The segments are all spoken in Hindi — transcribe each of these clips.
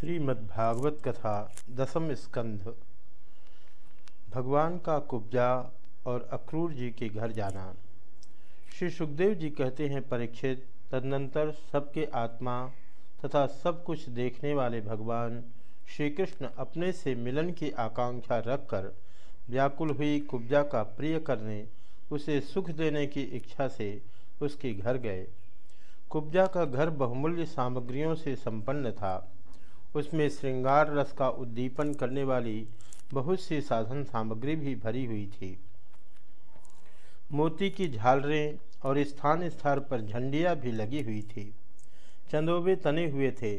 श्रीमद्भागवत कथा दसम स्कंध। भगवान का कुब्जा और अक्रूर जी के घर जाना। श्री सुखदेव जी कहते हैं, परीक्षित, तदनंतर सबके आत्मा तथा सब कुछ देखने वाले भगवान श्री कृष्ण अपने से मिलन की आकांक्षा रखकर व्याकुल हुई कुब्जा का प्रिय करने, उसे सुख देने की इच्छा से उसके घर गए। कुब्जा का घर बहुमूल्य सामग्रियों से संपन्न था। उसमें श्रृंगार रस का उद्दीपन करने वाली बहुत सी साधन सामग्री भी भरी हुई थी। मोती की झालरें और स्थान स्थान पर झंडियाँ भी लगी हुई थी। चंदोबे तने हुए थे,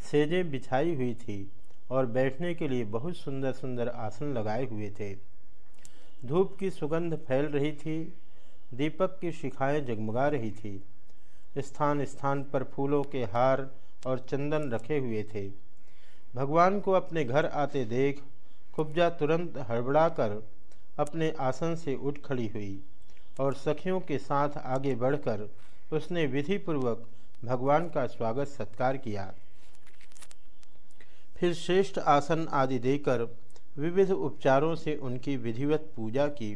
सेजें बिछाई हुई थी और बैठने के लिए बहुत सुंदर सुंदर आसन लगाए हुए थे। धूप की सुगंध फैल रही थी, दीपक की शिखाएँ जगमगा रही थी। स्थान स्थान पर फूलों के हार और चंदन रखे हुए थे। भगवान को अपने घर आते देख कुब्जा तुरंत हड़बड़ाकर अपने आसन से उठ खड़ी हुई और सखियों के साथ आगे बढ़कर उसने विधिपूर्वक भगवान का स्वागत सत्कार किया। फिर श्रेष्ठ आसन आदि देकर विविध उपचारों से उनकी विधिवत पूजा की।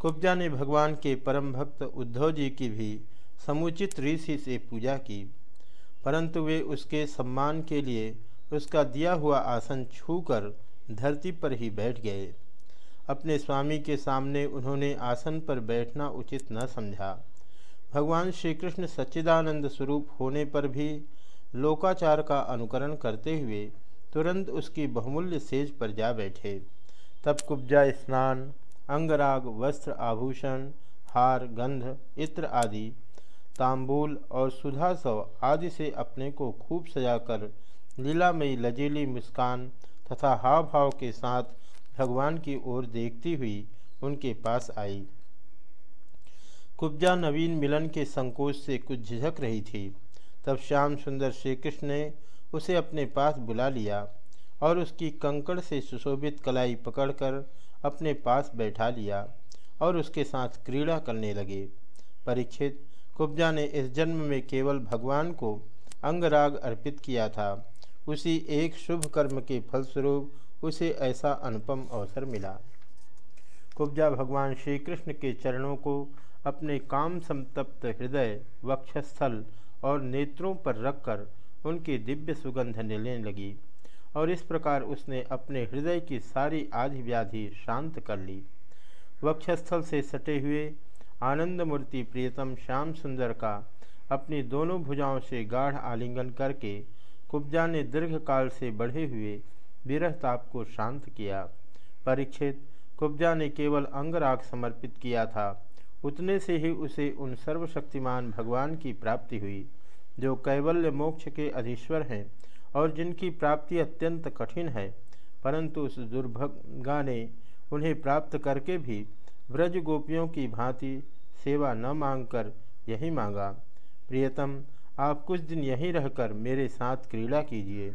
कुब्जा ने भगवान के परम भक्त उद्धव जी की भी समुचित ऋषि से पूजा की। परंतु वे उसके सम्मान के लिए उसका दिया हुआ आसन छूकर धरती पर ही बैठ गए। अपने स्वामी के सामने उन्होंने आसन पर बैठना उचित न समझा। भगवान श्री कृष्ण सच्चिदानंद स्वरूप होने पर भी लोकाचार का अनुकरण करते हुए तुरंत उसकी बहुमूल्य सेज पर जा बैठे। तब कुब्जा, स्नान, अंगराग, वस्त्र, आभूषण, हार, गंध, इत्र आदि तांबूल और सुधा सुधासव आदि से अपने को खूब सजाकर लीलामयी लजीली मुस्कान तथा हाव भाव के साथ भगवान की ओर देखती हुई उनके पास आई। कुब्जा नवीन मिलन के संकोच से कुछ झिझक रही थी। तब श्याम सुंदर श्री कृष्ण ने उसे अपने पास बुला लिया और उसकी कंकड़ से सुशोभित कलाई पकड़कर अपने पास बैठा लिया और उसके साथ क्रीड़ा करने लगे। परीक्षित कुब्जा ने इस जन्म में केवल भगवान को अंगराग अर्पित किया था। उसी एक शुभ कर्म के फलस्वरूप उसे ऐसा अनुपम अवसर मिला। कुब्जा भगवान श्री कृष्ण के चरणों को अपने काम संतप्त हृदय, वक्षस्थल और नेत्रों पर रखकर उनकी दिव्य सुगंध लेने लगी और इस प्रकार उसने अपने हृदय की सारी आधि व्याधि शांत कर ली। वक्षस्थल से सटे हुए आनंद मूर्ति प्रियतम श्याम सुंदर का अपनी दोनों भुजाओं से गाढ़ आलिंगन करके कुब्जा ने दीर्घ काल से बढ़े हुए विरह ताप को शांत किया। परीक्षित कुब्जा ने केवल अंगराग समर्पित किया था। उतने से ही उसे उन सर्वशक्तिमान भगवान की प्राप्ति हुई, जो कैवल्य मोक्ष के अधीश्वर हैं और जिनकी प्राप्ति अत्यंत कठिन है, परंतु उस दुर्भगा ने उन्हें प्राप्त करके भी व्रज गोपियों की भांति सेवा न मांगकर यही मांगा। प्रियतम, आप कुछ दिन यहीं रहकर मेरे साथ क्रीड़ा कीजिए,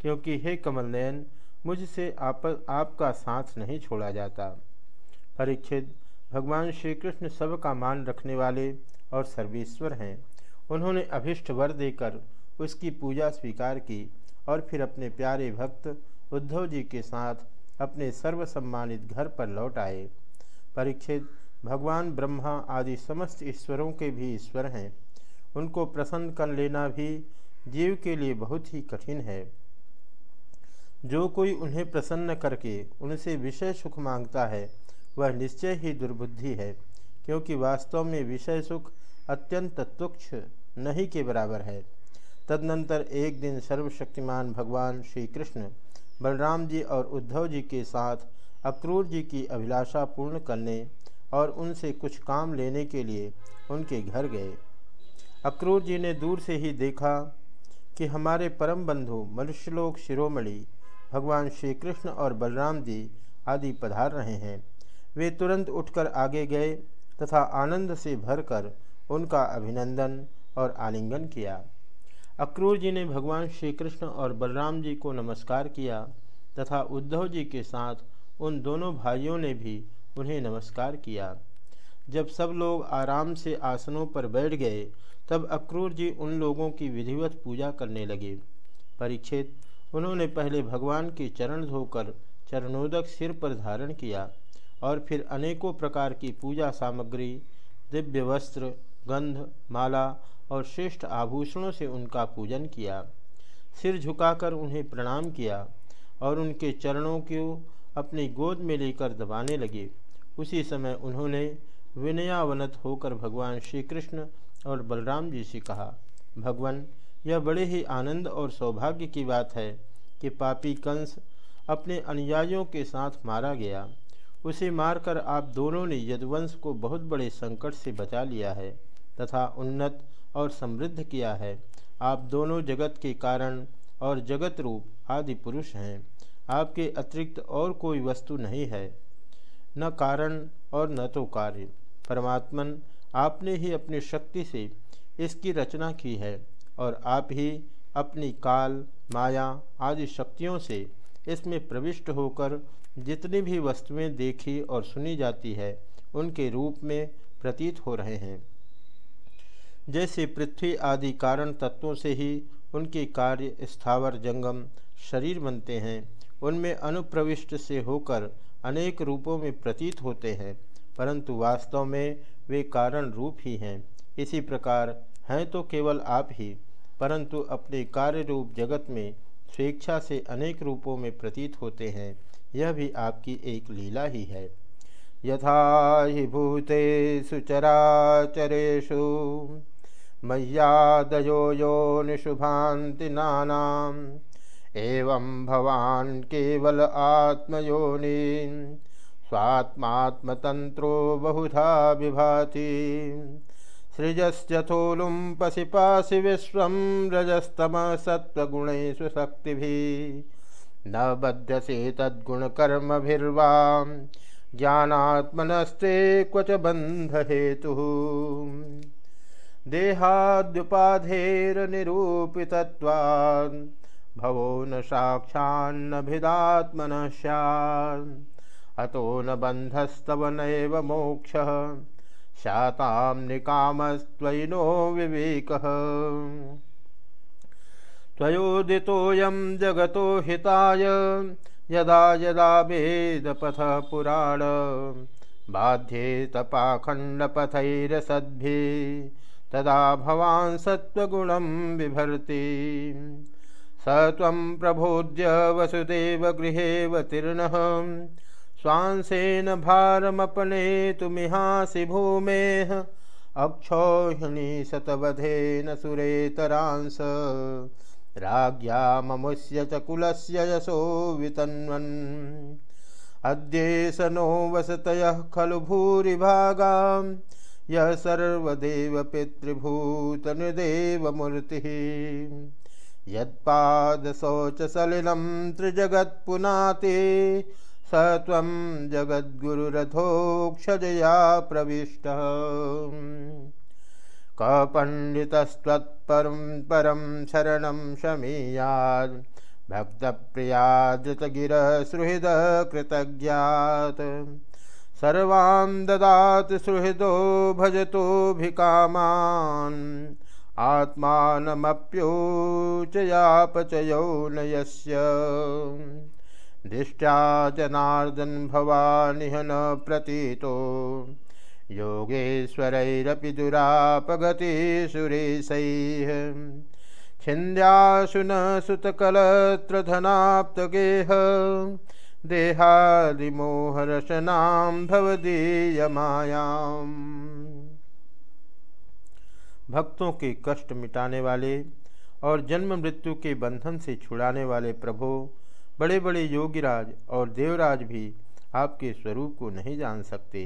क्योंकि हे कमल नयन मुझसे आप, आपका साथ नहीं छोड़ा जाता। परीक्षित, भगवान श्री कृष्ण सब का मान रखने वाले और सर्वेश्वर हैं। उन्होंने अभिष्ट वर देकर उसकी पूजा स्वीकार की और फिर अपने प्यारे भक्त उद्धव जी के साथ अपने सर्वसम्मानित घर पर लौट आए। परीक्षित भगवान, ब्रह्मा आदि समस्त ईश्वरों के भी ईश्वर हैं। उनको प्रसन्न कर लेना भी जीव के लिए बहुत ही कठिन है। जो कोई उन्हें प्रसन्न करके उनसे विषय सुख माँगता है, वह निश्चय ही दुर्बुद्धि है, क्योंकि वास्तव में विषय सुख अत्यंत तुक्ष नहीं के बराबर है। तदनंतर एक दिन सर्वशक्तिमान भगवान श्री कृष्ण बलराम जी और उद्धव जी के साथ अक्रूर जी की अभिलाषा पूर्ण करने और उनसे कुछ काम लेने के लिए उनके घर गए। अक्रूर जी ने दूर से ही देखा कि हमारे परम बंधु, मनुष्यलोक, शिरोमणि, भगवान श्री कृष्ण और बलराम जी आदि पधार रहे हैं। वे तुरंत उठकर आगे गए तथा आनंद से भरकर उनका अभिनंदन और आलिंगन किया। अक्रूर जी ने भगवान श्री कृष्ण और बलराम जी को नमस्कार किया तथा उद्धव जी के साथ उन दोनों भाइयों ने भी उन्हें नमस्कार किया। जब सब लोग आराम से आसनों पर बैठ गए, तब अक्रूर जी उन लोगों की विधिवत पूजा करने लगे। परीक्षित, उन्होंने पहले भगवान के चरण धोकर चरणोदक सिर पर धारण किया और फिर अनेकों प्रकार की पूजा सामग्री, दिव्य वस्त्र, गंध, माला और श्रेष्ठ आभूषणों से उनका पूजन किया। सिर झुकाकर उन्हें प्रणाम किया और उनके चरणों को अपनी गोद में लेकर दबाने लगे। उसी समय उन्होंने विनयावनत होकर भगवान श्री कृष्ण और बलराम जी से कहा, भगवान, यह बड़े ही आनंद और सौभाग्य की बात है कि पापी कंस अपने अनुयायियों के साथ मारा गया। उसे मारकर आप दोनों ने यदुवंश को बहुत बड़े संकट से बचा लिया है तथा उन्नत और समृद्ध किया है। आप दोनों जगत के कारण और जगत रूप आदि पुरुष हैं। आपके अतिरिक्त और कोई वस्तु नहीं है, न कारण और न तो कार्य। परमात्मन आपने ही अपनी शक्ति से इसकी रचना की है और आप ही अपनी काल, माया आदि शक्तियों से इसमें प्रविष्ट होकर जितनी भी वस्तुएँ देखी और सुनी जाती है, उनके रूप में प्रतीत हो रहे हैं। जैसे पृथ्वी आदि कारण तत्वों से ही उनके कार्य स्थावर जंगम शरीर बनते हैं उनमें अनुप्रविष्ट से होकर अनेक रूपों में प्रतीत होते हैं, परंतु वास्तव में वे कारण रूप ही हैं। इसी प्रकार हैं तो केवल आप ही, परंतु अपने कार्य रूप जगत में स्वेच्छा से अनेक रूपों में प्रतीत होते हैं। यह भी आपकी एक लीला ही है। यथा हि भूतेषु चराचरेषु मय्यादयो यो निशुभान्ति नानाम् एवं भवान् केवल आत्मयोनि स्वात्मात्मतन्त्रो बहुधा विभाति सृजस्यथोलुं पशिपाशि विश्वं रजस्तमसत्त्वगुणेषु शक्तिभिः। न बध्यसे तद्गुणकर्मभिर्वा, ज्ञानात्मनस्ते क्वच बन्धहेतुः। देहाद्युपाधेर्निरूपितत्वान् भवो न साक्षान्नभिदात्मनः। अतो न बन्धस्तव नैव मोक्षः। शातां निकामस्त्वयिनो विवेकः। त्वयोदितोऽयं जगतो हिताय, यदा यदा वेदपथः पुराण। बाध्येत पाखण्डपथैरसद्भिः तदा भवान् सत्त्वगुणं बिभर्ति स त्वं प्रबोध्य वसुदेवगृहेऽवतीर्णः स्वांसेन भारमपनेतुमिहासि भूमेः। अक्षौहिणी शतवधेन सुरेतरांस। राज्ञा ममुष्य च कुलस्य यशो वितन्वन्। अद्येश नो वसतयः खलु भूरिभागां यः सर्वदेव पितृभूतनिदेवमूर्तिः यत्पादशौचसलिलं त्रिजगत्पुनाते स त्वं जगद्गुरुरथोक्षजया प्रविष्टः। कपण्डितस्त्वत्परं परं शरणं शमीयात् भक्तप्रियादृतगिरसुहृदकृतज्ञात् सर्वां ददाति सुहृदो भजतोऽभिकामान्। आत्मानमप्योचयापचयो न यस्य दृष्ट्या जनार्दन भवानिह न प्रतीतो। योगेश्वरैरपि दुरापगति सुरेशैः। छिन्द्यासु न सुतकलत्रधनाप्तगेह। देहादिमोहरशनां भवदीयमायाम्। भक्तों के कष्ट मिटाने वाले और जन्म मृत्यु के बंधन से छुड़ाने वाले प्रभो बड़े बड़े योगीराज और देवराज भी आपके स्वरूप को नहीं जान सकते,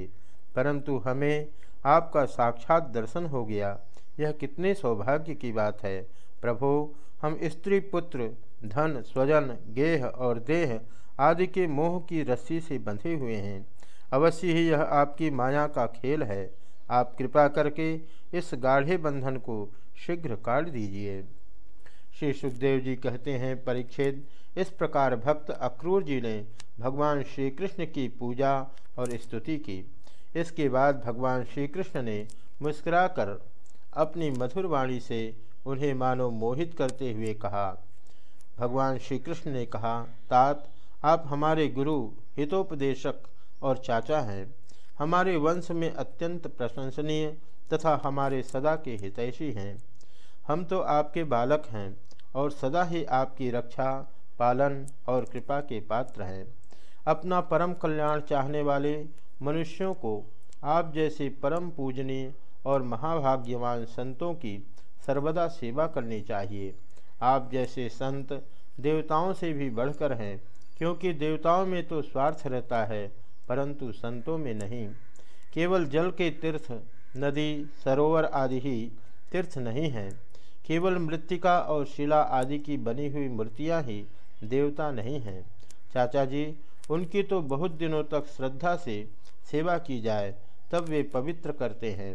परंतु हमें आपका साक्षात दर्शन हो गया। यह कितने सौभाग्य की बात है। प्रभो, हम स्त्री, पुत्र, धन, स्वजन, गेह और देह आदि के मोह की रस्सी से बंधे हुए हैं। अवश्य ही यह आपकी माया का खेल है। आप कृपा करके इस गाढ़े बंधन को शीघ्र काट दीजिए। श्री सुखदेव जी कहते हैं परीक्षित इस प्रकार भक्त अक्रूर जी ने भगवान श्री कृष्ण की पूजा और स्तुति की। इसके बाद भगवान श्री कृष्ण ने मुस्कुराकर अपनी मधुर वाणी से उन्हें मानो मोहित करते हुए कहा, भगवान श्री कृष्ण ने कहा, तात, आप हमारे गुरु, हितोपदेशक और चाचा हैं। हमारे वंश में अत्यंत प्रशंसनीय तथा हमारे सदा के हितैषी हैं। हम तो आपके बालक हैं और सदा ही आपकी रक्षा, पालन और कृपा के पात्र हैं। अपना परम कल्याण चाहने वाले मनुष्यों को आप जैसे परम पूजनीय और महाभाग्यवान संतों की सर्वदा सेवा करनी चाहिए। आप जैसे संत देवताओं से भी बढ़कर हैं, क्योंकि देवताओं में तो स्वार्थ रहता है, परंतु संतों में नहीं। केवल जल के तीर्थ नदी, सरोवर आदि ही तीर्थ नहीं हैं। केवल मृतिका और शिला आदि की बनी हुई मूर्तियाँ ही देवता नहीं हैं। चाचा जी, उनकी तो बहुत दिनों तक श्रद्धा से सेवा की जाए, तब वे पवित्र करते हैं।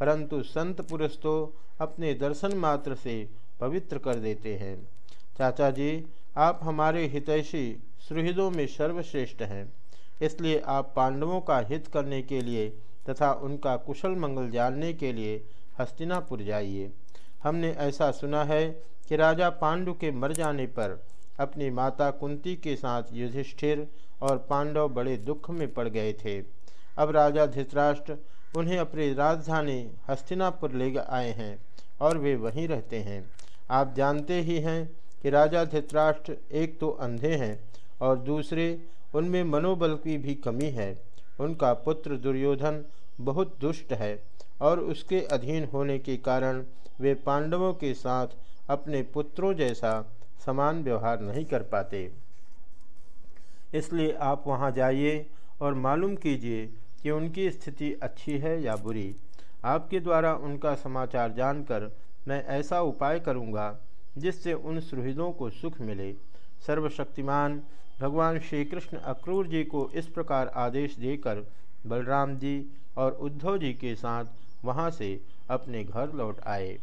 परंतु संत पुरुष तो अपने दर्शन मात्र से पवित्र कर देते हैं। चाचा जी, आप हमारे हितैषी सुहृदों में सर्वश्रेष्ठ हैं, इसलिए आप पांडवों का हित करने के लिए तथा उनका कुशल मंगल जानने के लिए हस्तिनापुर जाइए। हमने ऐसा सुना है कि राजा पांडु के मर जाने पर अपनी माता कुंती के साथ युधिष्ठिर और पांडव बड़े दुख में पड़ गए थे। अब राजा धृतराष्ट्र उन्हें अपनी राजधानी हस्तिनापुर ले आए हैं और वे वहीं रहते हैं। आप जानते ही हैं कि राजा धृतराष्ट्र एक तो अंधे हैं और दूसरे उनमें मनोबल की भी कमी है। उनका पुत्र दुर्योधन बहुत दुष्ट है और उसके अधीन होने के कारण वे पांडवों के साथ अपने पुत्रों जैसा समान व्यवहार नहीं कर पाते। इसलिए आप वहाँ जाइए और मालूम कीजिए कि उनकी स्थिति अच्छी है या बुरी। आपके द्वारा उनका समाचार जानकर मैं ऐसा उपाय करूँगा जिससे उन सुहृदों को सुख मिले। सर्वशक्तिमान, भगवान श्री कृष्ण अक्रूर जी को इस प्रकार आदेश देकर बलराम जी और उद्धव जी के साथ वहाँ से अपने घर लौट आए।